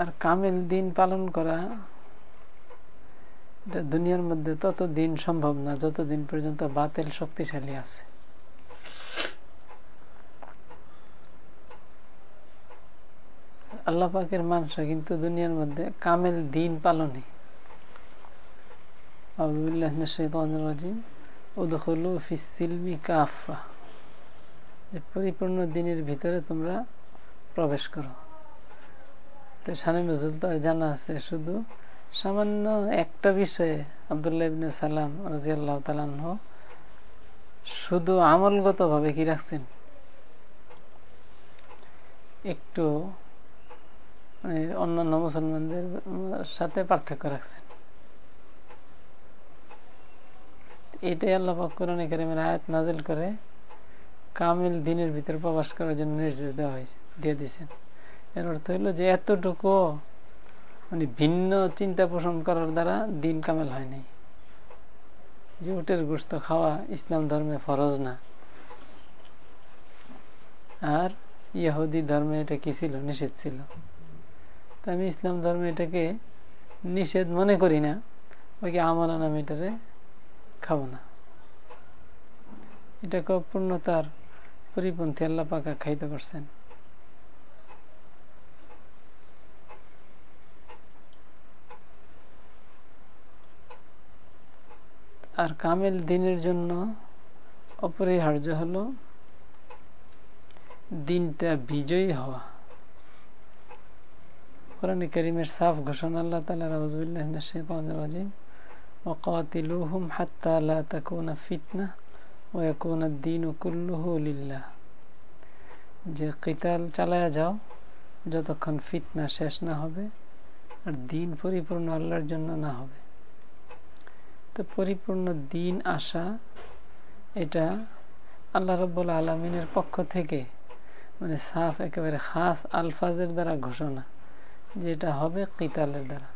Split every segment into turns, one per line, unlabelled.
আর কামেল দিন পালন করা, এটা দুনিয়ার মধ্যে তত দিন সম্ভব না, যতদিন পর্যন্ত বাতিল শক্তিশালী আছে। আল্লাহ পাকের মানসা কিন্তু দুনিয়ার মধ্যে কামেল দিন পালনে। পরিপূর্ণ দিনের ভিতরে তোমরা প্রবেশ করো। তো সানে নজরুল তো জানা আছে, শুধু সামান্য একটা বিষয়ে আবদুল্লাহ ইবনে সালাম রাজিয়াল্লাহ তালাহ শুধু আমলগত ভাবে কি রাখছেন? একটু মানে অন্যান্য মুসলমানদের সাথে পার্থক্য রাখছেন। এটাই আল্লাহ কোরআনে কারিমের আয়াত নাজিল করে কামিল দিনের ভিতরে প্রবাস করার জন্য নির্দেশ দেওয়া হয়েছে, দিয়ে দিয়েছেন। এর অর্থ হইল যে এতটুকু মানে ভিন্ন চিন্তা পোষণ করার দ্বারা দিন কামেল হয়নি। যে উটের গোস্ত খাওয়া ইসলাম ধর্মে ফরজ না। আর ইয়াহুদি ধর্মে এটা কি ছিল? নিষেধ ছিল। তো আমি ইসলাম ধর্মে এটাকে নিষেধ মনে করি না ওকে আমলান আমি এটারে খাব না। এটাকে পূর্ণতার পরিপন্থী আল্লাহ পাকা খাইত করছেন। আর কামেল দিনের জন্য অপরিহার্য হলো দিনটা বিজয়ী হওয়া কোরআন করিমের সাফ ঘোষণা আল্লাহ তালা রাউজুল্লাহ রাজিম وقاتلوهم حتى لا تكون فتنة ويكون الدين كله لله যে কিতাল চালায়া যাও যতক্ষণ ফিতনা শেষ না হবে আর দিন পরিপূর্ণ আল্লাহর জন্য না হবে তো পরিপূর্ণ দিন আসা, এটা আল্লাহ রব্বুল আলমিনের পক্ষ থেকে মানে সাফ একেবারে খাস আলফাজের দ্বারা ঘোষণা, যেটা হবে কিতালের দ্বারা।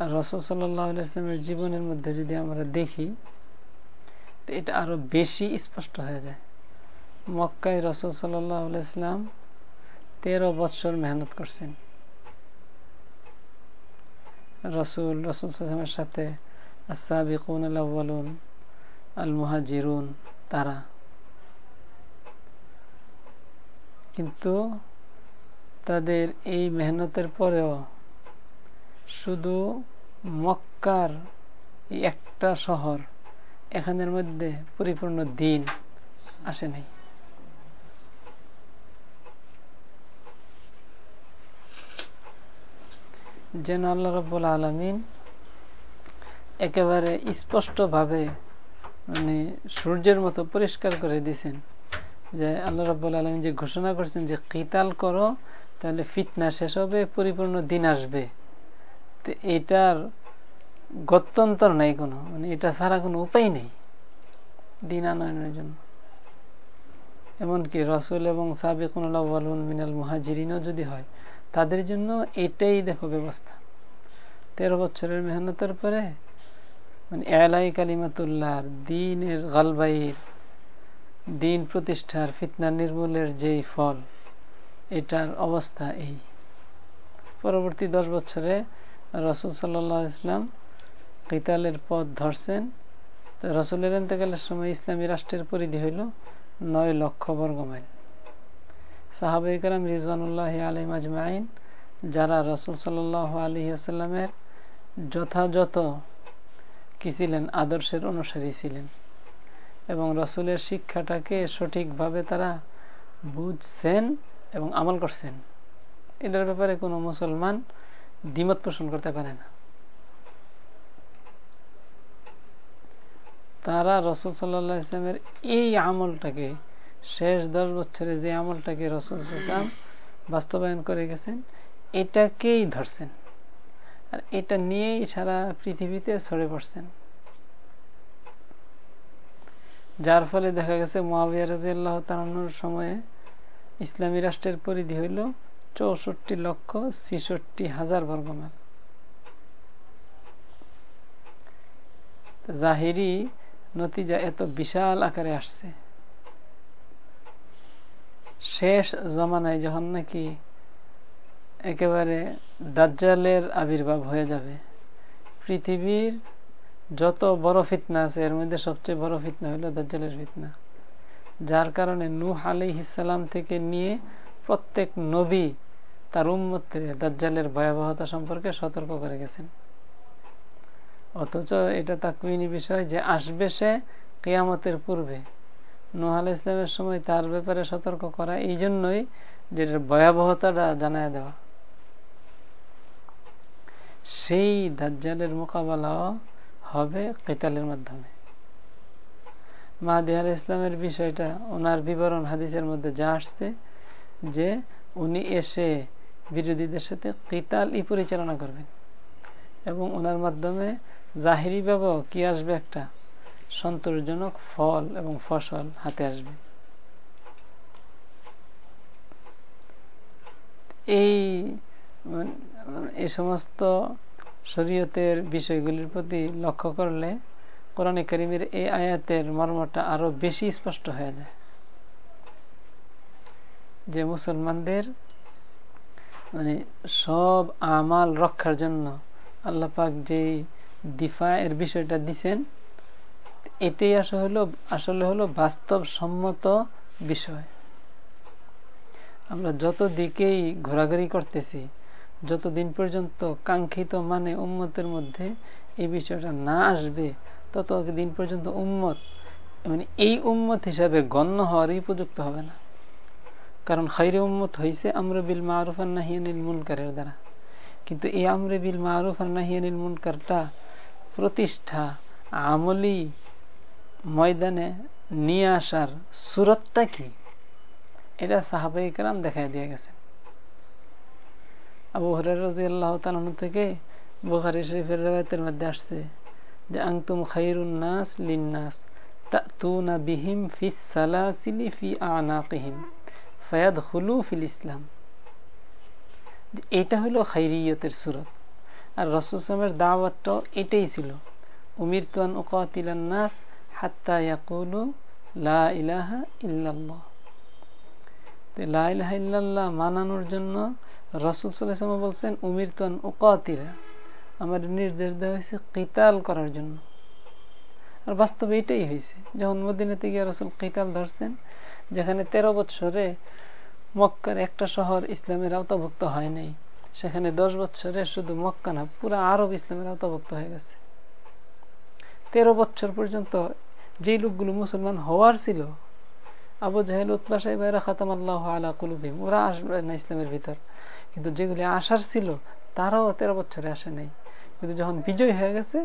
আর রসদ সাল্লামের জীবনের মধ্যে যদি আমরা দেখি, তো এটা আরও বেশি স্পষ্ট হয়ে যায়। মক্কায় রসদ সাল্লাহ ইসলাম তেরো বৎসর মেহনত করছেন। রসুল রসুলের সাথে আসাবিকুন আল্লাহলুন আল মুহাজিরুন তারা। কিন্তু তাদের এই মেহনতের পরেও শুধু মক্কার একটা শহর, এখানের মধ্যে পরিপূর্ণ দিন আসে যেন আল্লাহ রব্বুল আলমিন একেবারে স্পষ্টভাবে মানে সূর্যের মতো পরিষ্কার করে দিছেন যে আল্লাহ রব্বুল আলমিন যে ঘোষণা করছেন যে কিতাল করো, তাহলে ফিতনা শেষ হবে, পরিপূর্ণ দিন আসবে। তো এটার গত্যন্তর নাই কোনো মানে এটা ছাড়া কোনো উপায় নেই দিন আনয়নের জন্য। এমনকি রসুল এবং সাবিকুন মিনাল মুহাজিরিনও যদি হয় তাদের জন্য এটাই দেখো ব্যবস্থা। তেরো বছরের মেহনতের পরে মানে এলাই কালিমাতুল্লাহর দিনের গালবাইর, দিন প্রতিষ্ঠার ফিতনা নির্মূলের যেই ফল, এটার অবস্থা এই। পরবর্তী দশ বছরে রসুল সাল্লাহ ইসলাম কিতালের পথ ধরছেন। তো রসুলের এতেকালের সময় ইসলামী রাষ্ট্রের পরিধি হইল নয় লক্ষ বর্গমাইল। সাহাবাই কালাম রিজওয়ানুল্লাহ আলী মাজমাইন যারা রসুল সাল আলী আসাল্লামের যথাযথ কি ছিলেন? আদর্শের অনুসারী ছিলেন। এবং রসুলের শিক্ষাটাকে সঠিকভাবে তারা বুঝছেন এবং আমল করছেন। এটার ব্যাপারে কোনো মুসলমান দ্বিমত পোষণ করতে পারে না। তারা রসুল সাল্লাহ ইসলামের এই আমলটাকে শেষ দশ বছরে যে আমলটাকে রসুল ইসলাম বাস্তবায়ন করে গেছেন, এটাকেই ধরছেন। আর এটা নিয়েই সারা পৃথিবীতে ছড়ে পড়ছেন। যার ফলে দেখা গেছে মহাবিয়া রাজিয়াল্লাহ তালানোর সময়ে ইসলামী রাষ্ট্রের পরিধি হইল চৌষট্টি লক্ষ ছিষট্টি হাজার বর্গমাইল। জাহিরি নতিজা এত বিশাল আকারে আসছে। শেষ জমানায় যখন নাকি একেবারে দাজ্জালের আবির্ভাব হয়ে যাবে, পৃথিবীর যত বড় ফিতনা আছে, এর মধ্যে সবচেয়ে বড় ফিতনা হলো দাজ্জালের ফিতনা। যার কারণে নূহ আলী ইসালাম থেকে নিয়ে প্রত্যেক নবী তার উন্মত্তে দাজ্জালের ভয়াবহতা সম্পর্কে সতর্ক করে গেছেন। অথচ এটা তাকমিনী বিষয় যে আসবে সে কেয়ামতের পূর্বে। নোহ আল ইসলামের সময় তার ব্যাপারে সতর্ক করা, এই জন্যই যেটার ভয়াবহতাটা জানায় দেওয়া। সেই দাজ্জালের মোকাবেলাও হবে কেতালের মাধ্যমে। মাহাদি আল ইসলামের বিষয়টা, ওনার বিবরণ হাদিসের মধ্যে যা আসছে, যে উনি এসে বিরোধীদের সাথে কিতালই পরিচালনা করবেন। এবং ওনার মাধ্যমে জাহিরি বাবাও কি আসবে একটা সন্তোষজনক ফল এবং ফসল হাতে আসবে। এই এই সমস্ত শরীয়তের বিষয়গুলির প্রতি লক্ষ্য করলে কোরআনে করিমের এই আয়াতের মর্মটা আরও বেশি স্পষ্ট হয়ে যায়। যে মুসলমানদের মানে সব আমাল রক্ষার জন্য আল্লাপাক যে দিফা এর বিষয়টা দিছেন এটাই আসলে হলো আসলে হলো বাস্তব সম্মত বিষয়। আমরা যত দিকেই ঘোরাঘুরি করতেছি, যতদিন পর্যন্ত কাঙ্ক্ষিত মানে উম্মতের মধ্যে এই বিষয়টা না আসবে, তত দিন পর্যন্ত উম্মত মানে এই উম্মত হিসাবে গণ্য হওয়ারই উপযুক্ত হবে না। কারণ খাইরে উম্মত হয়েছে আমরা বিল মারুফ আর নাহিয়ানিল মুনকারের দ্বারা। কিন্তু এই আমরে বিল মারুফ আর নাহিয়ানিল মুনকারটা প্রতিষ্ঠা আমলি ময়দানে নিয়ে আসার সুরতটা কি? এটা সাহাবাই কেরাম দেখাই দিয়ে গেছেন। আবু হরাই রাজি আল্লাহ তালন থেকে বুখারি শরীফের রেবায়তের মধ্যে আসছে যে আংতুম খাইরুন নাস লিন্নাস তাতুনা এটা হলো খাইরিয়তের সুরত। আর রসুসমের দাওয়াতটাও এটাই ছিল। উমির তুয়ান উকাতিলান নাস মানানোর জন্য রসুল সাল্লাহ বলছেন উমির তুয়ান উকাতিলা। আমার নির্দেশ দেওয়া হয়েছে কিতাল করার জন্য। আর বাস্তবে এটাই হয়েছে, যখন মদিনাতে গিয়ে রসুল কিতাল ধরছেন, যেখানে তেরো বৎসরে মক্কার একটা শহর ইসলামের আওতাভুক্ত হয় নাই, সেখানে দশ বছরে শুধু মক্কা না, পুরো আরব ইসলামের আওতাভুক্ত হয়ে গেছে। তেরো বছর পর্যন্ত যেই লোকগুলো মুসলমান হওয়ার ছিল, আবু জাহেল উৎপা সাহেব খাতাম আল্লাহ আলা কুলুবিম ওরা আসবে না ইসলামের ভিতর। কিন্তু যেগুলি আসার ছিল, তারাও তেরো বছরে আসে নাই। কিন্তু যখন বিজয় হয়ে গেছে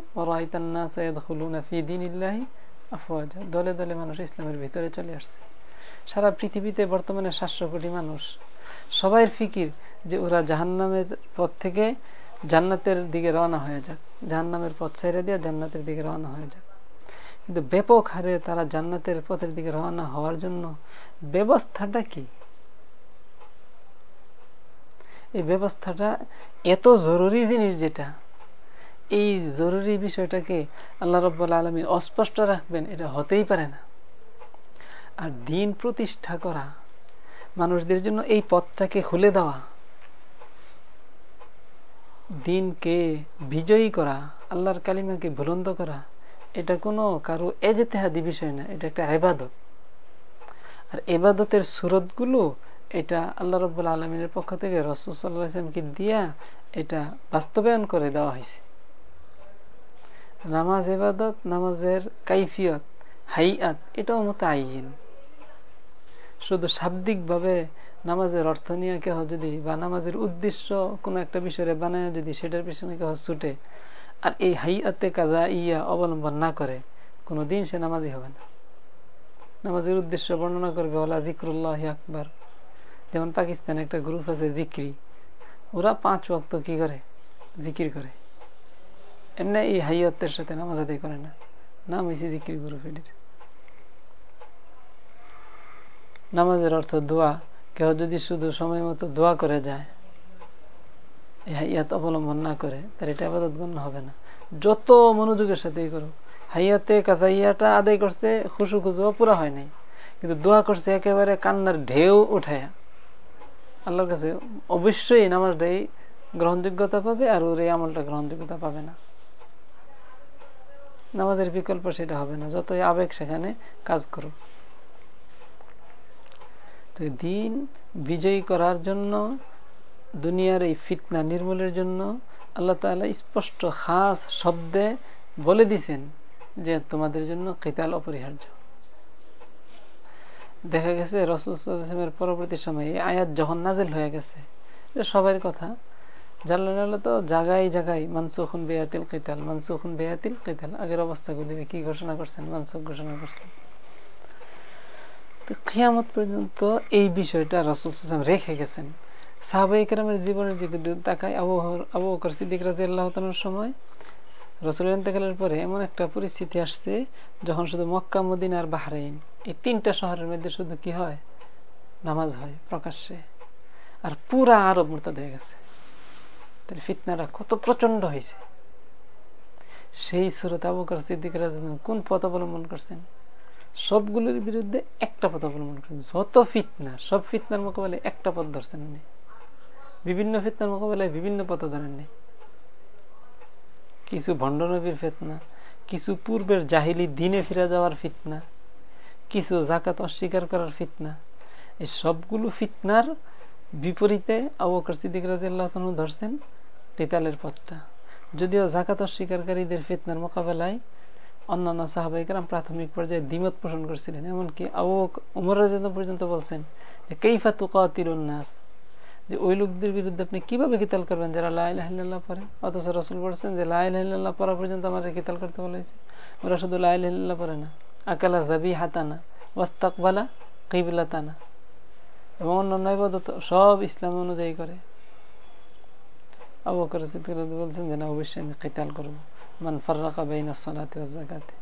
দলে দলে মানুষ ইসলামের ভিতরে চলে আসছে। সারা পৃথিবীতে বর্তমানে সাতশো কোটি মানুষ। সবাই ফিকির যে ওরা জাহান্নামের পথ থেকে জান্নাতের দিকে রওনা হয়ে যাক। জাহান্নামের পথ ছেড়ে দিয়ে জান্নাতের দিকে রওনা হয়ে যাক। কিন্তু ব্যাপক হারে তারা জান্নাতের পথের দিকে রওনা হওয়ার জন্য ব্যবস্থাটা কি? এই ব্যবস্থাটা এত জরুরি জিনিস যেটা, এই জরুরি বিষয়টাকে আল্লাহ রব আলমী অস্পষ্ট রাখবেন, এটা হতেই পারে না। আর দিন প্রতিষ্ঠা করা, মানুষদের জন্য এই পথটাকে খুলে দেওয়া, দিনকে বিজয়ী করা, আল্লাহর কালিমাকে ভুলন্দ করা এটা কোনো কারও এজেতেহাদি বিষয় না, এটা একটা আবাদত আর এবাদতের সুরতগুলো, এটা আল্লাহ রব আলমিনের পক্ষ থেকে রসুসাল্লাহামকে দিয়া এটা বাস্তবায়ন করে দেওয়া হয়েছে। নামাজ এবাদত নামাজের কাইফিয়ত, হাইয়াত, এটাও মতো আইন শুধু শাব্দিকভাবে নামাজের অর্থ নিয়ে কেহ যদি বা নামাজের উদ্দেশ্য কোনো একটা বিষয়ে বানায় যদি সেটার পিছনে কেহ ছুটে আর এই হাইয়াতে কাজা ইয়া অবলম্বন না করে কোনো দিন সে নামাজি হবে না। নামাজের উদ্দেশ্য বর্ণনা করবে ওলা জিক্রুল্লাহ আকবর। যেমন পাকিস্তানে একটা গ্রুপ আছে জিক্রি, ওরা পাঁচ ওয়াক্ত কি করে? জিকির করে। এমনি এই হাইয়তের সাথে নামাজ আদায় করে না। নাম হয়েছে জিকির গ্রুপ এটির নামাজের অর্থ দোয়া। কেউ যদি শুধু সময় মতো দোয়া করে যায় হাইয়াত অবলম্বন না করে তার এটা আবাদত গণ্য হবে না। যত মনোযোগের সাথেই করুক, হাইয়াতে কাজাইয়াটা আদায় করছে, খুশু খুজুও পুরা হয় নাই। কিন্তু দোয়া করছে একেবারে কান্নার ঢেউ উঠায়া। আল্লাহর কাছে অবশ্যই নামাজটা এই গ্রহণযোগ্যতা পাবে আর ওর এই আমলটা গ্রহণযোগ্যতা পাবে না। নামাজের বিকল্প সেটা হবে না, যতই আবেগ সেখানে কাজ করুক। তো দিন বিজয়ী করার জন্য দুনিয়ার এই ফিতনা নির্মূলের জন্য আল্লাহ তালা স্পষ্ট খাস শব্দে বলে দিছেন যে তোমাদের জন্য কেতাল অপরিহার্য। দেখা গেছে রসুলের পরবর্তী সময়ে এই আয়াত যখন নাজেল হয়ে গেছে সবার কথা। জানলেন তো জাগাই জাগাই, মানসুখন বেয়াতিল কেতাল, মানসুখন বেয়াতিল কেতাল। আগের অবস্থাগুলি কি ঘোষণা করছেন? মানসুখ ঘোষণা করছেন। খিয়ামত পর্যন্ত এই বিষয়টা রসুল রেখে গেছেন। সাহাবাই কেরামের জীবনের যে তাকায়, আবু আবু বকর সিদ্দিক রাজি আল্লাহ সময় রসুল ইন্তেকালের পরে এমন একটা পরিস্থিতি আসছে যখন শুধু মক্কা, মদিন আর বাহরাইন, এই তিনটা শহরের মধ্যে শুধু কি হয়? নামাজ হয় প্রকাশ্যে। আর পুরা আরব মোরতাদ হয়ে গেছে। তাহলে ফিতনাটা কত প্রচণ্ড হয়েছে। সেই সুরত আবু বকর সিদ্দিক রাজি কোন পথ অবলম্বন করছেন? সবগুলোর বিরুদ্ধে একটা পথ অবলম্বন করছেন। যত ফিতনা, সব ফিতনার মোকাবেলায় একটা পথ ধরছেন উনি। বিভিন্ন ফিতনার মোকাবেলায় বিভিন্ন পথ ধরেননি কিছু ভণ্ডনবীর ফেতনা, কিছু পূর্বের জাহিলি দিনে ফিরে যাওয়ার ফিতনা, কিছু জাকাত অস্বীকার করার ফিতনা। এই সবগুলো ফিতনার বিপরীতে আবকর সিদ্দিক রাজি আল্লাহ ধরছেন কেতালের পথটা। যদিও জাকাত অস্বীকারীদের ফিতনার মোকাবেলায় অন্যান্য সাহাবাহিকরাম প্রাথমিক পর্যায়ে দ্বিমত পোষণ করছিলেন। এমনকি আবু উমর রাজা পর্যন্ত বলছেন যে, কেইফা উন্নাস যে ওই লোকদের বিরুদ্ধে আপনি কীভাবে কিতাল করবেন? যারা লাইল্লাহ পরে অথচ রসুল বলছেন যে লাইল্লাহ পড়া পর্যন্ত আমাদের কিতাল করতে বলেছে ওরা শুধু লাইল্লাহ পড়ে না। আকালা জাবি হাতানা ওয়াস্তাকবালা কিবলাতানা। এবং অন্যান্য ইবাদত সব ইসলাম অনুযায়ী করে। অবকর বলছেন যে, না, অবশ্যই আমি কিতাল করব। মান ফার্রাকা বাইনা সালাতে জাকাতে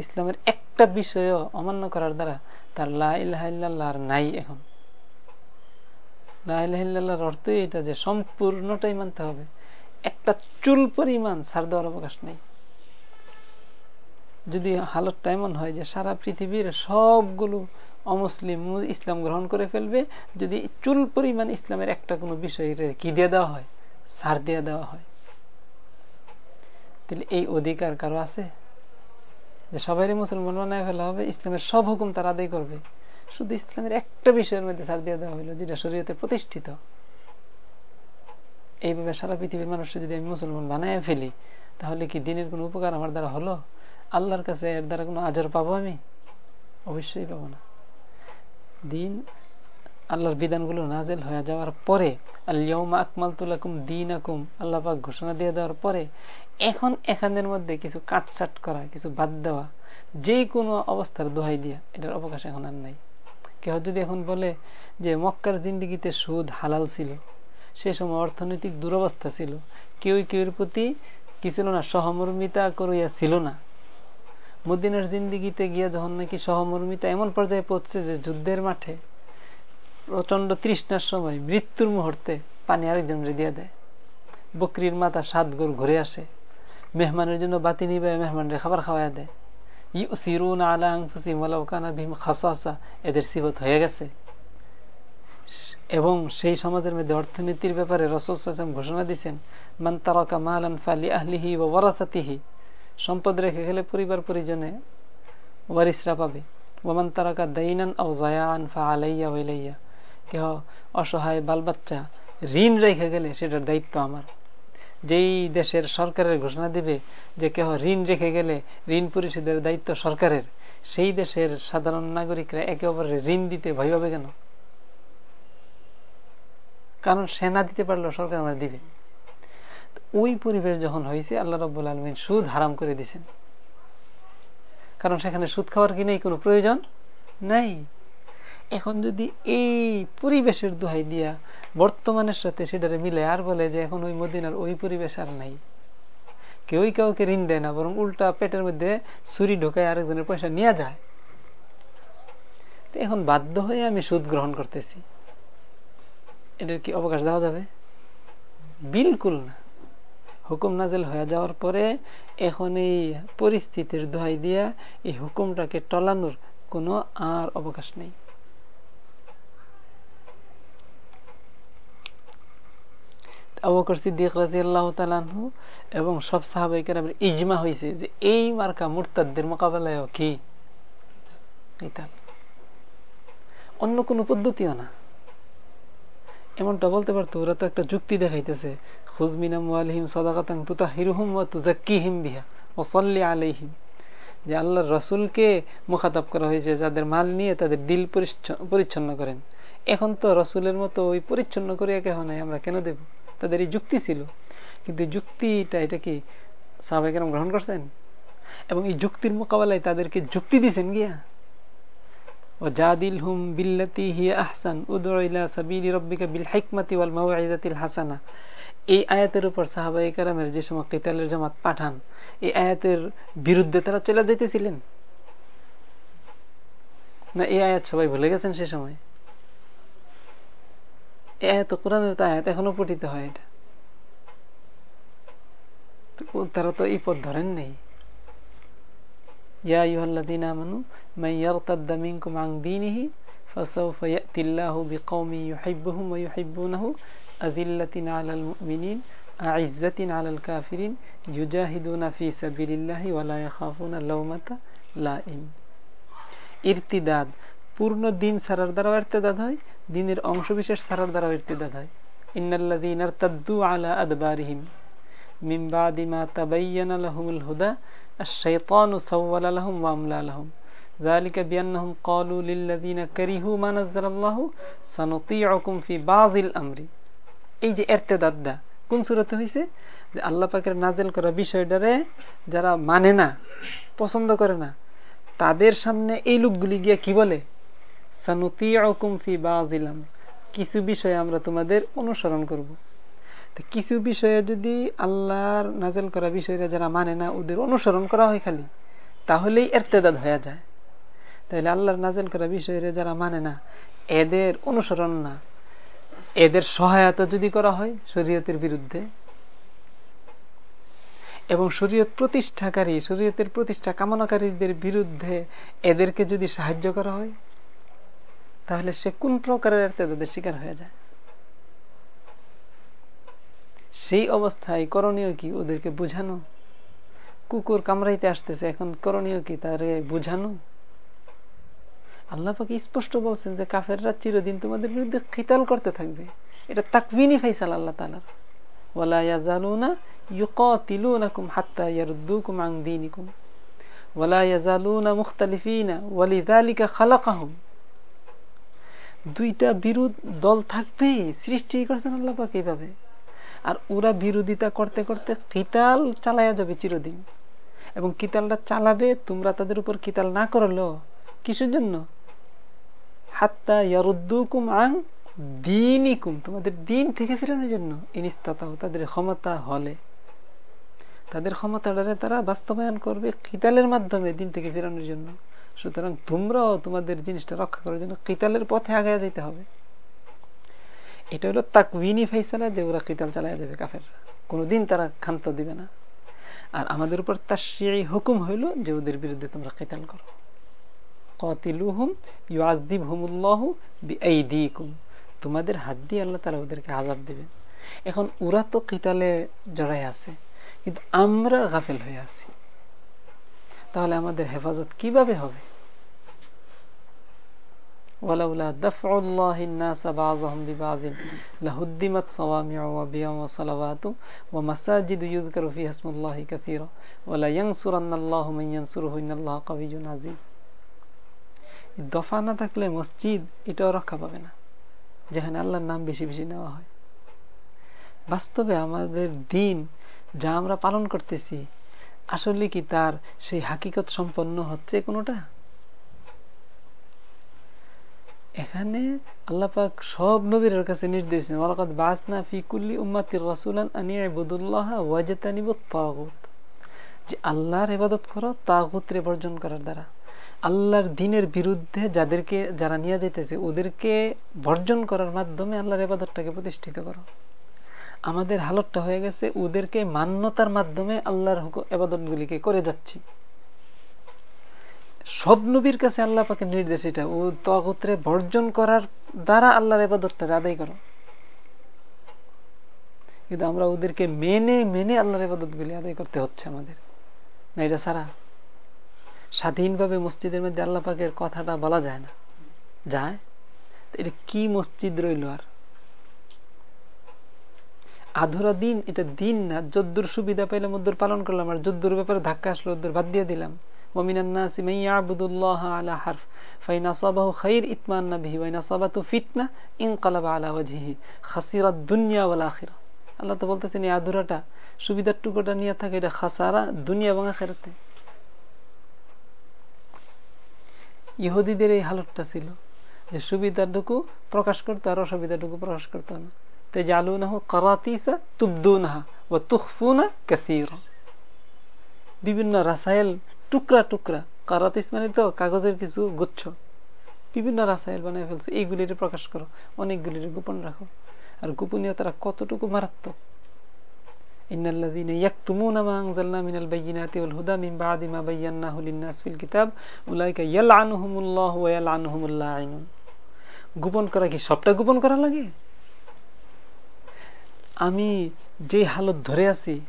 ইসলামের একটা বিষয়ও অমান্য করার দ্বারা তার লাহ আর নাই এখন। লাহিল্লাহর অর্থই এটা যে সম্পূর্ণটাই মানতে হবে। একটা চুল পরিমাণ ছাড় দেওয়ার অবকাশ নেই। যদি হালতটা এমন হয় যে সারা পৃথিবীর সবগুলো অমুসলিম ইসলাম গ্রহণ করে ফেলবে, যদি চুল পরিমাণ ইসলামের একটা কোনো বিষয় কি দিয়ে দেওয়া হয়? সার দিয়ে দেওয়া হয়। তাহলে এই অধিকার কারও আছে? যে সবাই মুসলমান বানায় ফেলা হবে, ইসলামের সব হুকুম তারা আদায় করবে। শুধু ইসলামের একটা বিষয়ের মধ্যে ছাড় দিয়ে দেওয়া হইল, যেটা শরীয়তে প্রতিষ্ঠিত। এইভাবে সারা পৃথিবীর মানুষকে যদি আমি মুসলমান বানায় ফেলি, তাহলে কি দিনের কোনো উপকার আমার দ্বারা হলো? আল্লাহর কাছে এর দ্বারা কোনো আজর পাবো আমি? অবশ্যই পাবো না। দিন আল্লাহর বিধানগুলো নাজেল হয়ে যাওয়ার পরে আল্লাহমা আকমাল তুলাকুম দিন আকুম আল্লাহ পাক ঘোষণা দিয়ে দেওয়ার পরে, এখন এখানের মধ্যে কিছু কাটছাট করা, কিছু বাদ দেওয়া যে কোনো অবস্থার দোহাই দিয়া, এটার অবকাশ এখন আর নাই। কেউ যদি এখন বলে যে মক্কার জিন্দিগিতে সুদ হালাল ছিল, সে সময় অর্থনৈতিক দুরবস্থা ছিল, কেউ কেউর প্রতি কি ছিল না, সহমর্মিতা করিয়া ছিল না। মদিনার জিন্দিগিতে গিয়া যখন নাকি সহমর্মিতা এমন পর্যায়ে পড়ছে যে যুদ্ধের মাঠে প্রচণ্ড তৃষ্ণার সময় মৃত্যুর মুহূর্তে পানি আরেকজন দিয়ে দেয়। বকরির মাথা সাত গোর ঘুরে আসে। মেহমানের জন্য বাতি নিবে মেহমানরে খাবার খাওয়া দেয়। এদের সিবত হয়ে গেছে। এবং সেই সমাজের মধ্যে অর্থনীতির ব্যাপারে রসুল ঘোষণা দিচ্ছেন মান তারকা মালান ফালি আহলিহি ওয়ারাসাতিহি। সম্পদ রেখে গেলে পরিবার পরিজনে ওয়ারিসরা পাবে। ওমান তারাকা দাইনান ও জায়ান ফা আলাইয়া ওইলাইয়া কেহ অসহায় বাল বাচ্চা ঋণ রেখে গেলে সেটার দায়িত্ব আমার। যেই দেশের সরকারের ঘোষণা দিবে যে কেহ ঋণ রেখে গেলে ঋণ পরিশোধের দায়িত্ব সরকারের, সেই দেশের সাধারণ নাগরিকরা একে অপরের ঋণ দিতে ভয় পাবে কেন? কারণ সেনা দিতে পারল সরকার আমরা দিবে। ওই পরিবেশ যখন হয়েছে, আল্লাহ রব্বুল আলমিন সুদ হারাম করে দিছেন। কারণ সেখানে সুদ খাওয়ার কি নেই? কোনো প্রয়োজন নাই। এখন যদি এই পরিবেশের দোহাই দিয়া বর্তমানের সাথে সেটারে মিলে আর বলে যে এখন ওই মদিনার ওই পরিবেশ আর নাই। কেউই কাউকে ঋণ দেয় না, বরং উল্টা পেটের মধ্যে ছুরি ঢোকায় আরেকজনের পয়সা নিয়ে যায়। তো এখন বাধ্য হয়ে আমি সুদ গ্রহণ করতেছি। এটার কি অবকাশ দেওয়া যাবে? বিলকুল না। হুকুম নাজেল হয়ে যাওয়ার পরে এখন এই পরিস্থিতির দোহাই দিয়া এই হুকুমটাকে টলানোর কোনো আর অবকাশ নেই। আবকর সিদ্দিক রাজি আল্লাহ তালানহু এবং সব সাহাবাইকার ইজমা হয়েছে যে এই মার্কা মুরতাদদের মোকাবেলায় কি? অন্য কোনো পদ্ধতিও না। এমনটা বলতে পারতো, ওরা তো একটা যুক্তি দেখাইতেছে খুজমিনাম আলহিম সদাকাতাং তুতা হিরুহুম ওয়া তুজাক্কিহিম বিহা ওসল্লি আলাইহিম যে আল্লাহর রসুলকে মুখাতাব করা হয়েছে যাদের মাল নিয়ে তাদের দিল পরিচ্ছন্ন করেন। এখন তো রসুলের মতো ওই পরিচ্ছন্ন কেহ নাই, আমরা কেন দেব? তাদের এই যুক্তি ছিল। কিন্তু যুক্তিটা, এটা কি সাহাবাহিকেরাম গ্রহণ করছেন? এবং এই যুক্তির মোকাবেলায় তাদেরকে যুক্তি দিছেন গিয়া? আয়াতের উপর জামাত পাঠান, এই আয়াতের বিরুদ্ধে তারা চলে না, এই আয়াত সবাই ভুলে গেছেন সে সময়? এই আয়াত কোরআনের আয়াত এখনো পঠিত হয় এটা তারা তো এই পথ ধরেন নেই يا أيها الذين آمنوا من يرتد منكم عن دينه فسوف يأتي الله بقوم يحبهم ويحبونه أذلة على المؤمنين أعزة على الكافرين يجاهدون في سبيل الله ولا يخافون لومة لائم ইরতিদাদ পূর্ণ দিন সারার দ্বারাও ইরতিদাদ হয় দিনের অংশ বিশেষ সারার দ্বারাও ইরতিদাদ হয় ইন্নাল্লাযীন ইরতাদ্দু আলা আদবারিহিম মিন বাদি মা তাবায়্যানা লাহুমুল হুদা আশ-শাইতানু সাওয়ালা লাহুম ওয়া আমলা লাহুম ذلك بأنهم قالوا للذين كرهوا ما نزل الله سنطيعكم في بعض الأمر এই যে এরতেদাদা কোন সুরতে হয়েছে যে আল্লাহ পাকের নাজেল করা বিষয়টারে যারা মানে না পছন্দ করে না তাদের সামনে এই লোকগুলি গিয়া কি বলে কিছু বিষয়ে আমরা তোমাদের অনুসরণ করব। কিছু বিষয়ে যদি আল্লাহর নাজেল করা বিষয়টা যারা মানে না, ওদের অনুসরণ করা হয় খালি, তাহলেই এরতেদাদ হয়ে যায়। তাহলে আল্লাহর নাজেল করা বিষয়ে যারা মানে না, এদের অনুসরণ না। এদের সহায়তা যদি করা হয় শরীয়তের বিরুদ্ধে, এবং শরীয়ত প্রতিষ্ঠাকারী, শরীয়তের প্রতিষ্ঠা কামনাকারীদের বিরুদ্ধে এদেরকে যদি সাহায্য করা হয় তাহলে সে কোন প্রকারের তাদের শিকার হয়ে যায়? সেই অবস্থায় করণীয় কি ওদেরকে বুঝানো? কুকুর কামড়াইতে আসতেছে, এখন করণীয় কি তারে বুঝানো? আল্লাহ পাকে স্পষ্ট বলছেন যে কাফেররা চিরদিন তোমাদের বিরুদ্ধে খিতাল করতে থাকবে। এটা তাকবিনী ফাইসাল আল্লাহ তালার খালাকাহুম। দুইটা বিরোধ দল থাকবে সৃষ্টি করছেন আল্লাহ পাক এইভাবে। আর ওরা বিরোধিতা করতে করতে কিতাল চালাইয়া যাবে চিরদিন। এবং কিতালটা চালাবে, তোমরা তাদের উপর কিতাল না করল কিসের জন্য? হাত্তা ইয়ারুদ্দুকুম আং দিনিকুম, তোমাদের দিন থেকে ফেরানোর জন্য। ইনিস্তাতাও তাদের ক্ষমতা হলে। তাদের ক্ষমতাটারে তারা বাস্তবায়ন করবে কিতালের মাধ্যমে দিন থেকে ফেরানোর জন্য। সুতরাং তোমরাও তোমাদের জিনিসটা রক্ষা করার জন্য কিতালের পথে আগে যেতে হবে। এটা হলো তাকবিনী ফাইসালা যে ওরা কিতাল চালায় যাবে কাফের কোনোদিন তারা ক্ষান্ত দিবে না। আর আমাদের উপর তার সেই হুকুম হইল যে ওদের বিরুদ্ধে তোমরা কিতাল করো। কতিলুহুম ইউআদিব হুমুল্লাহ বিআইদিকুম। তোমাদের হাত দিয়ে আল্লাহ তারা ওদেরকে আজাব দেবে এখন ওরা তো কিতালে জড়াই আছে, কিন্তু আমরা গাফেল হয়ে আছি। তাহলে আমাদের হেফাজত কীভাবে হবে? দফা না থাকলে মসজিদ এটাও রক্ষা পাবে না, যেখানে আল্লাহর নাম বেশি বেশি নেওয়া হয়। বাস্তবে আমাদের দিন যা আমরা পালন করতেছি আসলে কি তার সেই হাকিকত সম্পন্ন হচ্ছে কোনোটা? এখানে আল্লাপাক সব নবীর কাছে নির্দেশ যে আল্লাহর ইবাদত করো তাগুতরে বর্জন করার দ্বারা। আল্লাহর দিনের বিরুদ্ধে যাদেরকে, যারা নিয়ে যাইতেছে, ওদেরকে বর্জন করার মাধ্যমে আল্লাহর ইবাদতটাকে প্রতিষ্ঠিত করো। আমাদের হালতটা হয়ে গেছে, ওদেরকে মান্যতার মাধ্যমে আল্লাহর এবাদত গুলিকে করে যাচ্ছি। সব নবীর কাছে আল্লাহ পাকে নির্দেশ এটা, ও তগত্রে বর্জন করার দ্বারা আল্লাহর এবাদতটা আদায় করো। কিন্তু আমরা ওদেরকে মেনে মেনে আল্লাহর এবাদত গুলি আদায় করতে হচ্ছে আমাদের। না, এটা সারা স্বাধীনভাবে মসজিদের মধ্যে আল্লাহ পাকের কথাটা বলা যায় না। যায়? এটা কি মসজিদ রইল আর? আধুরা দিন, এটা দিন না, যদ্দুর সুবিধা পাইলাম ওদ্দুর পালন করলাম, আর যদ্দুর ব্যাপারে ধাক্কা আসলো ওদের বাদ দিয়ে দিলাম। আল্লাহ তো আধুরাটা সুবিধার নিয়ে থাকে, এটা খাসারা দুনিয়া ইহুদিদের এই হালতটা ছিল যে সুবিধাটুকু প্রকাশ করতো আর অসুবিধাটুকু প্রকাশ করতো না। তেজালুনাহু করাতিসা তুবদুনাহা ও তুখফুনা কাসিরা বিভিন্ন রাসায়ল টুকরা টুকরা কারাতিস মানে তো কাগজের কিছু গুচ্ছ। বিভিন্ন রাসায়ল বানিয়ে ফেলছে, এইগুলির প্রকাশ করো, অনেকগুলির গোপন রাখো। আর গোপনীয়তারা কতটুকু মারাত্মক? ইন্নাল্লাযীনা ইয়াকতুমুনা মা আনযালনা মিনাল বাইয়িনাতি ওয়াল হুদা মিন বাদি মা বাইয়ান্নাহু লিন-নাস ফিল কিতাব, উলাইকা ইয়ালআনুহুমুল্লাহু ওয়া ইয়ালআনুহুমুল লাঈনুন। গোপন করা কি সবটা গোপন করা লাগে? আমি যে হালত ধরে আছি,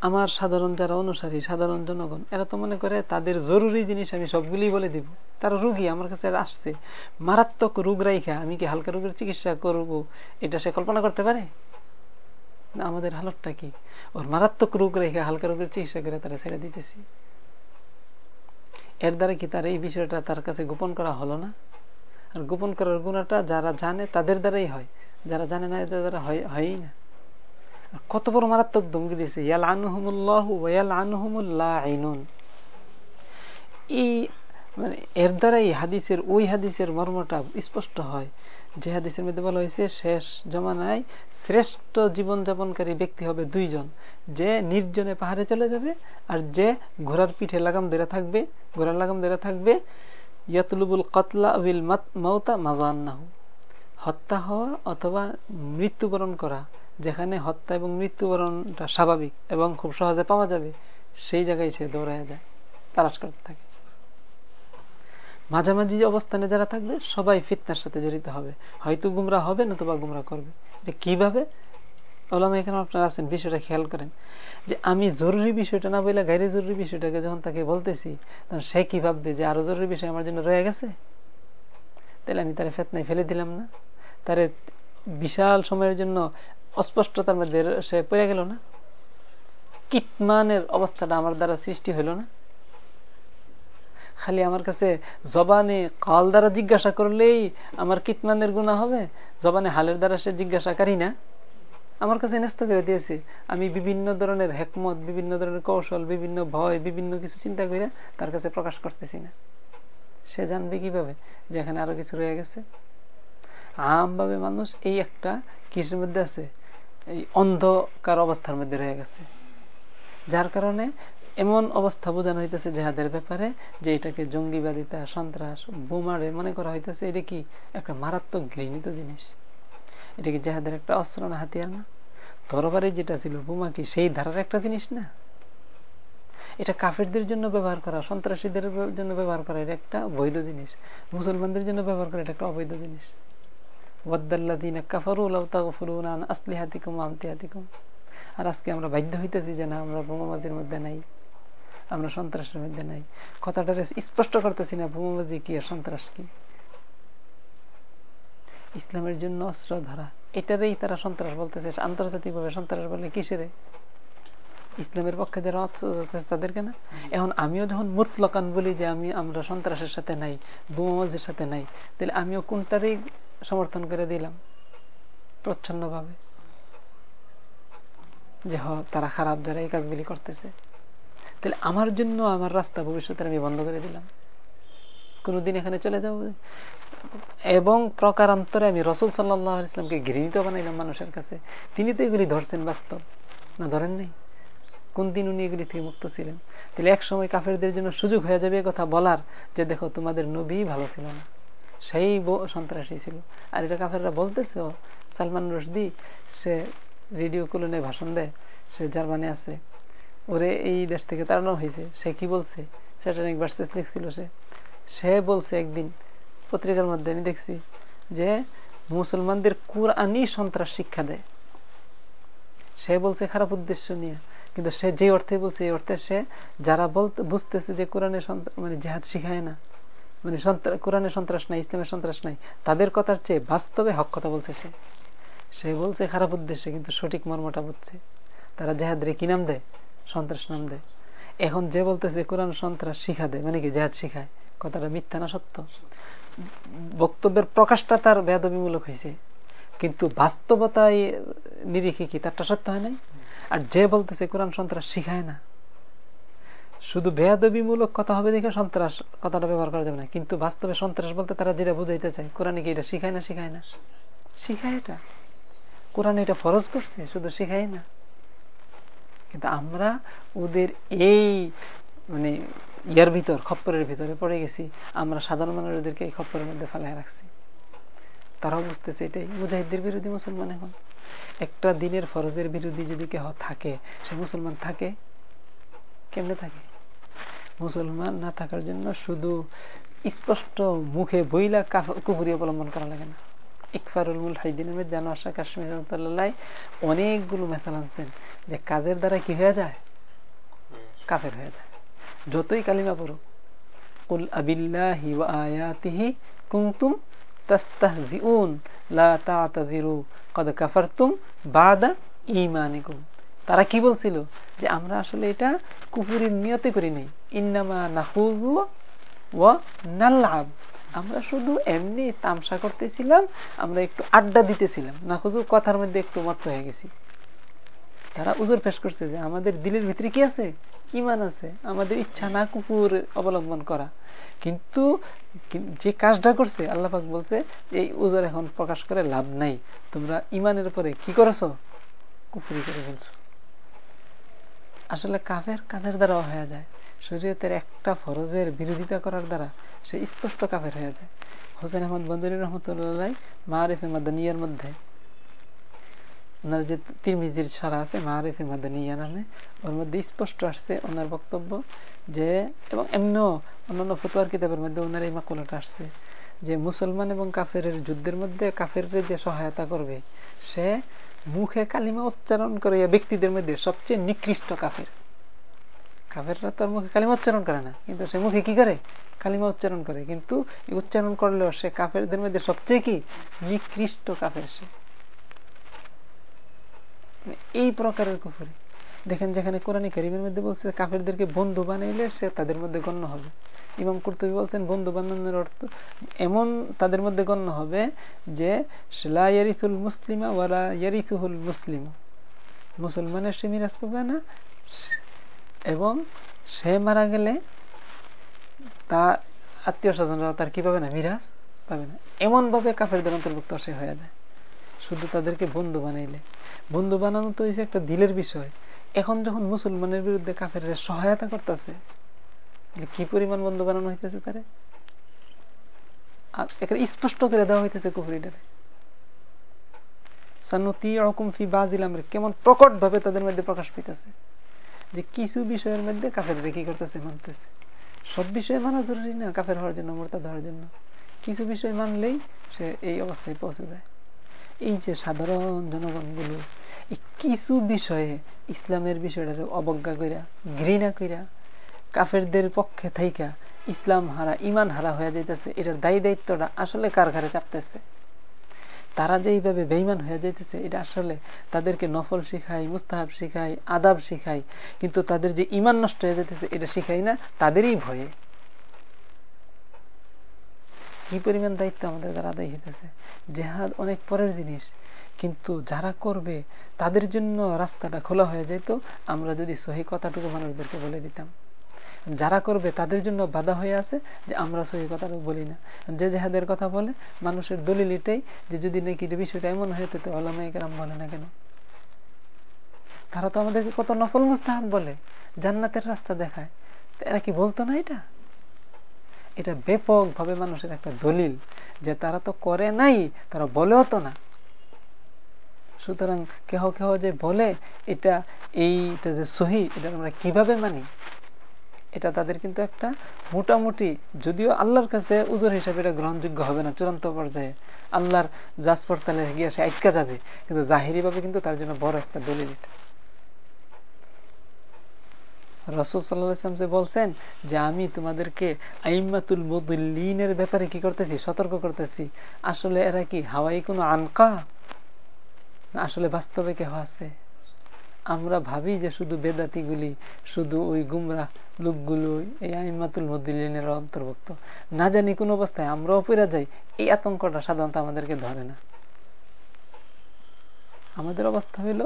আমার সাধারণ যারা অনুসারী, সাধারণ জনগণ, এরা তো মনে করে তাদের জরুরি জিনিস আমি সবগুলি বলে দিব। তারা রুগী, আমার কাছে আসছে। মারাত্মক রোগ রাইখা, আমি কি হালকা রোগের চিকিৎসা করব, এটা সে কল্পনা করতে পারে? না, আমাদের হালতটা কি? ওর মারাত্মক রোগ রেখে হালকা রোগের চিকিৎসা করে তারা ছেড়ে দিতেছি। এর দ্বারা কি তার এই বিষয়টা তার কাছে গোপন করা হলো না? আর গোপন করার গুণাটা যারা জানে, তাদের দ্বারাই হয়। যারা জানে না, এদের দ্বারা হয়ই না। কত বড় মারাত্মক ধমকি দিয়েছে। ইয়াল আনহুমুল্লাহ আনহুমুল্লাহ আইনুন এই মানে এর দ্বারা এই হাদিসের, ওই হাদিসের মর্মটা স্পষ্ট হয়। যে হাদিসের মধ্যে বলা হয়েছে, শেষ জমানায় শ্রেষ্ঠ জীবনযাপনকারী ব্যক্তি হবে দুইজন। যে নির্জনে পাহাড়ে চলে যাবে আর যে ঘোড়ার পিঠে লাগাম ধরে থাকবে, ঘোড়ার লাগাম ধরে থাকবে, ইয়াতলুবুল কতলা উইল মাউতা মাজান্নাহু। হত্যা হওয়া অথবা মৃত্যুবরণ করা যেখানে হত্যা এবং মৃত্যুবরণটা স্বাভাবিক এবং খুব সহজে পাওয়া যাবে, সেই জায়গায় সে দৌড়ায় যায়, তালাশ করতে থাকে। মাঝামাঝি অবস্থানে যারা থাকবে, সবাই ফিতনার সাথে জড়িত হবে। হয়তো গুমরা হবে, নতুবা গুমরা করবে। কীভাবে? ওলামা এখানে আপনারা আছেন, বিষয়টা খেয়াল করেন। যে আমি জরুরি বিষয়টা না বলে গাইরে জরুরি বিষয়টাকে যখন তাকে বলতেছি, তখন সে কি ভাববে যে আরও জরুরি বিষয় আমার জন্য রয়ে গেছে? তাহলে আমি তার ফেতনায় ফেলে দিলাম না। তারে বিশাল সময়ের জন্য অস্পষ্টতার মধ্যে সে পড়ে গেল না। কিটমানের অবস্থাটা আমার দ্বারা সৃষ্টি হইল না। খালি আমার কাছে জবানে কাল দ্বারা জিজ্ঞাসা করলেই আমার কিতমানের গুণা হবে, জবানে হালের দ্বারা সে জিজ্ঞাসাকারী না। আমার কাছে ন্যস্ত করে দিয়েছে, আমি বিভিন্ন ধরনের হেকমত, বিভিন্ন ধরনের কৌশল, বিভিন্ন ভয়, বিভিন্ন কিছু চিন্তা করে তার কাছে প্রকাশ করতেছি না। সে জানবে কীভাবে যে এখানে আরও কিছু রয়ে গেছে? আমভাবে মানুষ এই একটা কিসের মধ্যে আছে? এই অন্ধকার অবস্থার মধ্যে রয়ে গেছে। যার কারণে এমন অবস্থা বোঝানো হইতেছে জেহাদের ব্যাপারে যে এটাকে জঙ্গিবাদিতা সন্ত্রাস, বোমারে মনে করা হইতেছে এটা কি একটা মারাত্মক ঘৃণিত জিনিস। এটা কি জেহাদের একটা অস্ত্র না হাতিয়ার না? তরবারে যেটা ছিল বোমা কি সেই ধারার একটা জিনিস না? এটা কাফেরদের জন্য ব্যবহার করা, সন্ত্রাসীদের জন্য ব্যবহার করা এটা একটা বৈধ জিনিস। মুসলমানদের জন্য ব্যবহার করা এটা একটা অবৈধ জিনিস। আর আজকে আমরা বাধ্য হইতেছি যে না, আমরা বোমাবাজির মধ্যে নাই, আমরা সন্ত্রাসের মধ্যে নাই। কথাটা স্পষ্ট করতেছি না, বোমাবাজি কি আর সন্ত্রাস কি? ইসলামের জন্য অস্ত্র ধরা এটারই তারা সন্ত্রাস বলতেছে। আন্তর্জাতিক ভাবে সন্ত্রাস বলে কিসের? ইসলামের পক্ষে যারা অস্ত্র তাদেরকে না? এখন আমিও যখন মুতলকান বলি যে আমি, আমরা সন্ত্রাসের সাথে নাই, বোমাবাজির সাথে নাই, তাহলে আমিও কোনটারই সমর্থন করে দিলাম প্রচ্ছন্ন ভাবে যে তারা খারাপ যারা এই কাজগুলি করতেছে। তাহলে আমার জন্য আমার রাস্তা ভবিষ্যতে আমি বন্ধ করে দিলাম। কোনদিন এখানে চলে যাব। এবং প্রকারান্তরে আমি রসুল সাল্লাহ ইসলামকে ঘৃণিত বানাইলাম মানুষের কাছে। তিনি তো এগুলি ধরছেন বাস্তব, না ধরেন নাই? কোন দিন উনি এগুলি থেকে মুক্ত ছিলেন? তাহলে এক সময় কাফেরদের জন্য সুযোগ হয়ে যাবে কথা বলার যে, দেখো, তোমাদের নবী ভালো ছিল না। সেই সন্ত্রাসী ছিল। আর এটা কাফেররা বলতেছে সালমান রশদি, সে রেডিও কুলনে ভাষণ দেয়, সে জার্মানি আছে, ওরে এই দেশ থেকে তাড়ানো হয়েছে সে কি বলছে? স্যাটানিক ভার্সেস লিখছিল সে। সে বলছে একদিন, পত্রিকার মধ্যে আমি দেখছি যে মুসলমানদের কোরআনই সন্ত্রাস শিক্ষা দেয়। সে বলছে খারাপ উদ্দেশ্য নিয়ে, কিন্তু সে যে অর্থে বলছে, এই অর্থে সে যারা বলতে বুঝতেছে যে কোরআনে মানে জেহাদ শিখায় না মানে কোরআনে সন্ত্রাস নাই ইসলামের সন্ত্রাস নাই, তাদের কথার চেয়ে বাস্তবে হক কথা বলছে সে। সে বলছে খারাপ উদ্দেশ্যে, কিন্তু সঠিক মর্মটা বুঝছে। তারা জেহাদরে কি নাম দেয়? সন্ত্রাস নাম দেয়। এখন যে বলতেছে কোরআন সন্ত্রাস শিখা দেয় মানে কি জেহাদ শিখায়? কথাটা মিথ্যা না সত্য? বক্তব্যের প্রকাশটা তার বেদবিমূলক হয়েছে। কিন্তু বাস্তবতায় নিরিখে কি তারটা সত্য হয় নাই? আর যে বলতেছে কোরআন সন্ত্রাস শিখায় না শুধু বেয়াদবিমূলক কথা হবে দেখে সন্ত্রাস কথাটা ব্যবহার করা যাবে না। কিন্তু বাস্তবে সন্ত্রাস বলতে তারা যেটা বুঝাইতে চায়, কোরআনে কি এটা শিখায় না শিখায় না? শিখায় এটা। কোরআন এটা ফরজ করছে, শুধু শিখাই না। কিন্তু আমরা ওদের এই মানে ইয়ার ভিতর, খপ্পরের ভিতরে পড়ে গেছি, আমরা সাধারণ মানুষদেরকে এই খপ্পরের মধ্যে ফেলায় রাখছি। তারাও বুঝতেছে এটাই। মুজাহিদদের বিরোধী মুসলমান এখন। একটা দিনের ফরজের বিরোধী যদি কেহ থাকে, সে মুসলমান থাকে, কেমনে থাকে? মুসলমান না থাকার জন্য শুধু স্পষ্ট মুখে বইলা কুপুরি অবলম্বন করা লাগে না। ইকফারুল মুল হাইদিনের মধ্যে আনোয়ার কাশ্মীর রহমতুল্লাহ অনেকগুলো মেসাল আনছেন যে কাজের দ্বারা কি হয়ে যায়? কাফের হয়ে যায়। যতই কালিমা পড়ুক তা'তাযিরু, কদ কাফারতুম বাদা ঈমানিকুম। তারা কি বলছিল? যে আমরা আসলে এটা কুফুরির নিয়তে করি নাই। ইন্নামা নাহুজু ওয়া নাল্লাব আমরা শুধু এমনি তামসা করতেছিলাম, আমরা একটু আড্ডা দিতেছিলাম। নাহুজু কথার মধ্যে একটু মত হয়ে গেছি। তারা উজোর পেশ করছে যে আমাদের দিলের ভিতরে কি আছে? ইমান আছে। আমাদের ইচ্ছা না কুকুর অবলম্বন করা। কিন্তু যে কাজটা করছে আল্লাহাক বলছে, এই উজোর এখন প্রকাশ করে লাভ নাই। তোমরা ইমানের পরে কি করেছ? কুকুরি করে ফেলছো। আসলে কাফের কাজের দ্বারা হয়ে যায়। শরীয়তের একটা ফরজের বিরোধিতা করার দ্বারা সে স্পষ্ট কাফের হয়ে যায়। হোসেন আহমদ বন্দরী রহমতুল্লাহ মারিফে মাদানিয়ার মধ্যে, ওনার যে তিরমিজির সারা আছে, মারিফে মাদানিয়া নামে, ওর মধ্যে স্পষ্ট আসছে ওনার বক্তব্য যে, এবং এমন অন্যান্য ফতুয়ার কিতাবের মধ্যে ওনার এই মাকুলাটা আসছে যে, মুসলমান এবং কাফের যুদ্ধের মধ্যে কাফের যে সহায়তা করবে, সে মুখে কালিমা উচ্চারণ করে ব্যক্তিদের মধ্যে সবচেয়ে নিকৃষ্ট কাফের। কাফেররা তো মুখে কালিমা উচ্চারণ করে না, কিন্তু সে মুখে কি করে? কালিমা উচ্চারণ করে। কিন্তু উচ্চারণ করলেও সে কাফেরদের মধ্যে সবচেয়ে কি? নিকৃষ্ট কাফের সে। এই প্রকারের কুফুরি। দেখেন যেখানে কোরআনী কারিমের মধ্যে বলছে, কাফেরদেরকে বন্ধু বানাইলে সে তাদের মধ্যে গণ্য হবে। ইমাম কর্তবী বলছেন বন্ধু বানানোর অর্থ এমন তাদের মধ্যে গণ্য হবে যে ইয়ারিথুল মুসলিমা ওয়ালা ইয়ারিথুহুল মুসলিম। মুসলমানের সে মিরাজ পাবে না, এবং সে মারা গেলে তা আত্মীয় স্বজনরা তার কি পাবে না? মিরাজ পাবে না। এমন ভাবে কাফেরদের অন্তর্ভুক্ত সে হয়ে যায়। শুধু তাদেরকে বন্ধু বানাইলে। বন্ধু বানানো তো হয়েছে একটা দিলের বিষয়। এখন যখন মুসলমানের বিরুদ্ধে কাফের সহায়তা করতেছে কি পরিমাণ বন্ধু বানানো হইতেছে তারে? এখানে স্পষ্ট করে দেওয়া হইতেছে কুফরিটারে। কেমন প্রকট ভাবে তাদের মধ্যে প্রকাশ পেতেছে যে কিছু বিষয়ের মধ্যে কাফের কি করতেছে, মানতেছে। সব বিষয়ে মানা জরুরি না, কাফের হওয়ার জন্য, মোরতাদ হওয়ার জন্য। কিছু বিষয় মানলেই সে এই অবস্থায় পৌঁছে যায়। এই যে সাধারণ জনগণগুলো, এই কিছু বিষয়ে ইসলামের বিষয়টা অবজ্ঞা কইরা, ঘৃণা কইরা কাফেরদের পক্ষে থাইকা ইসলাম হারা ইমান হারা হয়ে যাইতেছে। এটার দায়ী দায়িত্বটা আসলে কার ঘরে চাপতেছে? তারা যে এইভাবে বেইমান হয়ে যাইতেছে, এটা আসলে তাদেরকে নফল শিখাই মুস্তাহাব শিখাই আদাব শিখাই কিন্তু তাদের যে ইমান নষ্ট হয়ে যেতেছে এটা শিখাই না, তাদেরই ভয়ে। কি পরিমাণ দায়িত্ব আমাদের দ্বারা আদায় হইতেছে? জেহাদ অনেক পরের জিনিস। কিন্তু যারা করবে, তাদের জন্য রাস্তাটা খোলা হয়ে যেত আমরা যদি সহি কথাটুকু মানুষদেরকে বলে দিতাম। যারা করবে তাদের জন্য বাধা হয়ে আছে যে আমরা সহি কথাটুকু বলি না। যে জেহাদের কথা বলে, মানুষের দলিল এটাই যে যদি নাকি বিষয়টা এমন হয়ে তো আলামাই কেরাম বলে না কেন? তারা তো আমাদেরকে কত নফল মুস্তাহাব বলে, জান্নাতের রাস্তা দেখায়। এরা কি বলতো না এটা? এটা ব্যাপকভাবে মানুষের একটা দলিল যে তারা তো করে নাই, তারা বলেও তো না। সুতরাং কেহ কেহ যে বলে, এটা এইটা যে সহি, এটা আমরা কীভাবে মানি? এটা তাদের কিন্তু একটা মোটামুটি, যদিও আল্লাহর কাছে উজোর হিসাবে এটা গ্রহণযোগ্য হবে না, চূড়ান্ত পর্যায়ে। আল্লাহর জাজ গিয়ে সে আটকা যাবে, কিন্তু জাহিরি ভাবে কিন্তু তার জন্য বড় একটা দলিল এটা। রসুল সাল্লাম যে বলছেন যে, আমি তোমাদেরকে আইমাতুল মুদুল্লিনের ব্যাপারে কি করতেছি? সতর্ক করতেছি। আসলে এরা কি হাওয়াই কোনো আনকা? আসলে বাস্তবে কেহ আছে? আমরা ভাবি যে শুধু বেদাতিগুলি, শুধু ওই গুমরা লোকগুলো, এই আইমাতুল মদিনের অন্তর্ভুক্ত। না জানি কোন অবস্থায় আমরাও পেরা যাই, এই আতঙ্কটা সাধারণত আমাদেরকে ধরে না। আমাদের অবস্থা হইল,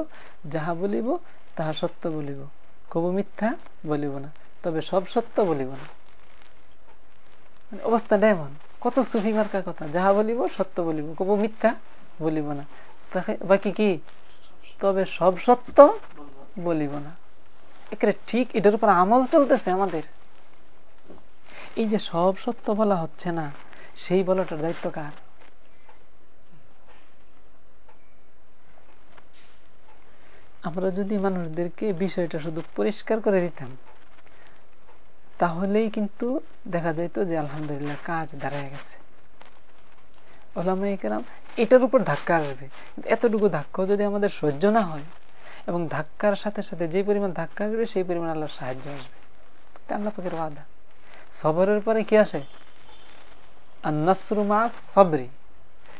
যাহা বলিব, তাহা সত্য বলিব। কবু মিথ্যা বলিব না, তবে সব সত্য বলিব না। মানে অবস্থাটা এমন, কত সুফি মার্কা কথা, যাহা বলিব সত্য বলিব, কবু মিথ্যা বলিব না। বাকি কি? তবে সব সত্য বলিব না। একেবারে ঠিক এটার উপর আমল চলতেছে আমাদের। এই যে সব সত্য বলা হচ্ছে না, সেই বলাটার দায়িত্ব কার? আমরা যদি মানুষদেরকে বিষয়টা শুধু পরিষ্কার করে দিতাম, তাহলেই কিন্তু দেখা যাইতো যে আলহামদুলিল্লাহ কাজ দাঁড়ায় গেছে। ওলামাইকেরাম এটার উপর ধাক্কা আসবে এতটুকু ধাক্কা যদি আমাদের সহ্য না হয়, এবং ধাক্কার সাথে সাথে যে পরিমাণ ধাক্কা আসবে সেই পরিমাণ আল্লাহর সাহায্য আসবে। আল্লাহ পাকের ওয়াদা। সবরের পরে কি আসে? সবরি।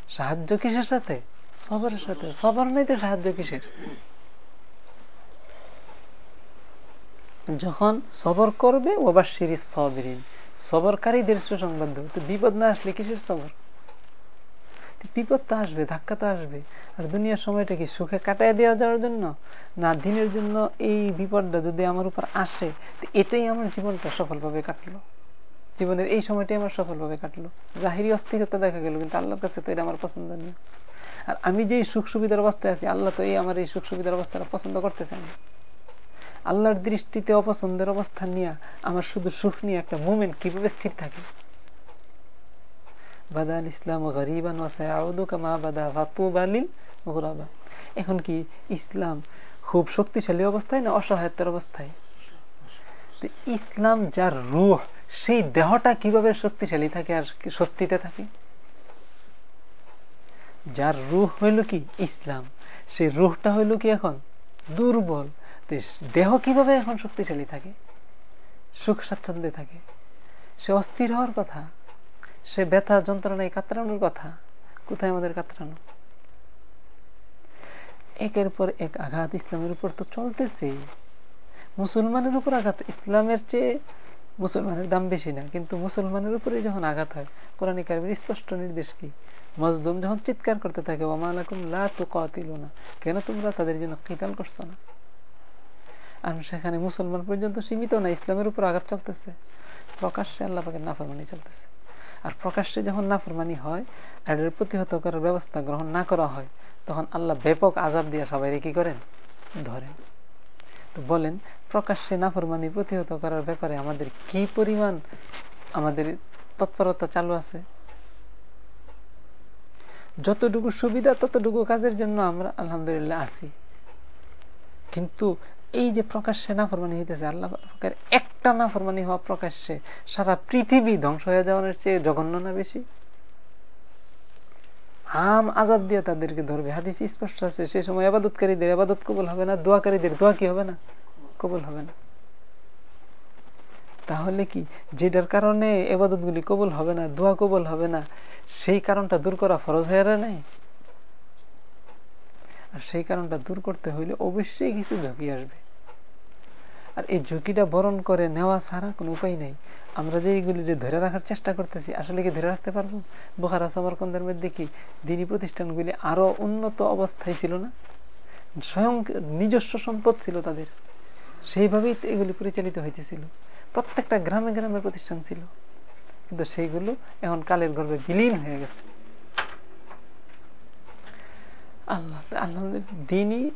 সাহায্য কিসের সাথে? সবরের সাথে। সবর নেই তো সাহায্য কিসের? যখন সবর করবে ওবার সিরিজ সবরিন। সবরকারীদের সুসংবাদ তো বিপদ না আসলে কিসের সবর? বিপদ তো আসবে, ধাক্কা তো আসবে। আর দুনিয়ার সময়টা কি সুখে কাটাই দেওয়া যাওয়ার জন্য? না, দিনের জন্য এই বিপদটা যদি আমার উপর আসে এটাই আমার জীবনটা সফলভাবে কাটলো। জীবনের এই সময়টাই আমার সফলভাবে কাটলো। জাহিরি অস্থিরতা দেখা গেল, কিন্তু আল্লাহর কাছে তো এটা আমার পছন্দ নেই আর আমি যে সুখ সুবিধার অবস্থায় আছি, আল্লাহ তো এই আমার এই সুখ সুবিধার অবস্থাটা পছন্দ করতেছেন আল্লাহর দৃষ্টিতে অপছন্দের অবস্থান নিয়ে, আমার শুধু সুখ নিয়ে একটা মুমেন্ট কীভাবে স্থির থাকে? বাদাল ইসলাম গরিবান এখন কি ইসলাম খুব শক্তিশালী অবস্থায় না অসহায়তার অবস্থায়? ইসলাম যার রুহ, সেই দেহটা কীভাবে শক্তিশালী থাকে আর স্বস্তিতে থাকে? যার রুহ হইল কি ইসলাম, সেই রুহটা হইল কি এখন দুর্বল। দেহ কীভাবে এখন শক্তিশালী থাকে? সুখ স্বাচ্ছন্দ্যে থাকে। সে অস্থির হওয়ার কথা। সে ব্যথা যন্ত্রণায় কাতরানোর কথা? কোথায় আমাদের কাতরানো? একের পর এক আঘাত ইসলামের উপর তো চলতেছে। মুসলমানের উপর আঘাত, ইসলামের চেয়ে মুসলমানের দাম বেশি না, কিন্তু মুসলমানের উপরে যখন আঘাত হয়, কোরআন কারিমের স্পষ্ট নির্দেশ কি? মজদুম যখন চিৎকার করতে থাকে ওমালাকুম লা তুকাতিল না কেন তোমরা তাদের জন্য কিতাল করছ না? আর সেখানে মুসলমান পর্যন্ত সীমিত না, ইসলামের উপর আঘাত চলতেছে। প্রকাশ্যে আল্লাহ পাকের নাফরমানি চলতেছে। আর প্রকাশ্যে যখন নাফরমানি হয় আর এর প্রতিহত করার ব্যবস্থা গ্রহণ না করা হয়, তখন আল্লাহ ব্যাপক আজাব দিয়ে সবাই কি করেন? ধরেন। তো বলেন, প্রকাশ্যে নাফরমানি প্রতিহত করার ব্যাপারে আমাদের কি পরিমাণ আমাদের তৎপরতা চালু আছে? যতটুকু সুবিধা ততটুকু কাজের জন্য আমরা আলহামদুলিল্লাহ আছি। কিন্তু এই যে প্রকাশ্যে নাফরমানি হইতেছে, আল্লাহ একটা নাফরমানি হওয়া প্রকাশ্যে সারা পৃথিবী ধ্বংস হয়ে যাওয়ার চেয়ে জঘন্য না বেশি? আম আজাব দিয়ে তাদেরকে ধরবে। হাদিস স্পষ্ট আছে, সে সময় আবাদতকারীদের আবাদত কবল হবে না, দোয়াকারীদের দোয়া কি হবে না? কবল হবে না। তাহলে কি, যেটার কারণে এবাদত গুলি কবল হবে না, দোয়া কবল হবে না, সেই কারণটা দূর করা ফরজ হয়ে নাই? আর সেই কারণটা দূর করতে হইলে অবশ্যই কিছু ঝুঁকি আসবে। আর এই ঝুঁকিটা বরণ করে নেওয়া ছাড়া কোনো উপায় নেই। আমরা যে এইগুলি ধরে রাখার চেষ্টা করতেছি, আসলে কি ধরে রাখতে পারব? বোখারা, সমরকন্দের মধ্যে কি দিনী প্রতিষ্ঠানগুলি আরও উন্নত অবস্থায় ছিল না? স্বয়ং নিজস্ব সম্পদ ছিল তাদের। সেইভাবেই এগুলি পরিচালিত হইতেছিল। প্রত্যেকটা গ্রামে গ্রামে প্রতিষ্ঠান ছিল। কিন্তু সেইগুলো এখন কালের গর্বে বিলীন হয়ে গেছে। আল্লাহ আল্লাহ দিনই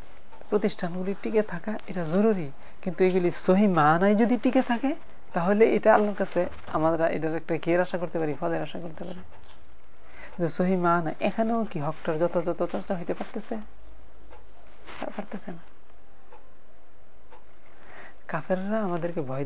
প্রতিষ্ঠানগুলি টিকে থাকা এটা জরুরি। কিন্তু এগুলি সহি মানায় যদি টিকে থাকে, তাহলে এটা আল্লাহর কাছে আমরা এটার একটা কি আশা করতে পারি, ফলের আশা করতে পারি। কিন্তু সহি মানা এখানেও কি হকটার যথাযথ চর্চা হইতে পারতেছে? পারতেছে না। কাফেররা আমাদেরকে ভয়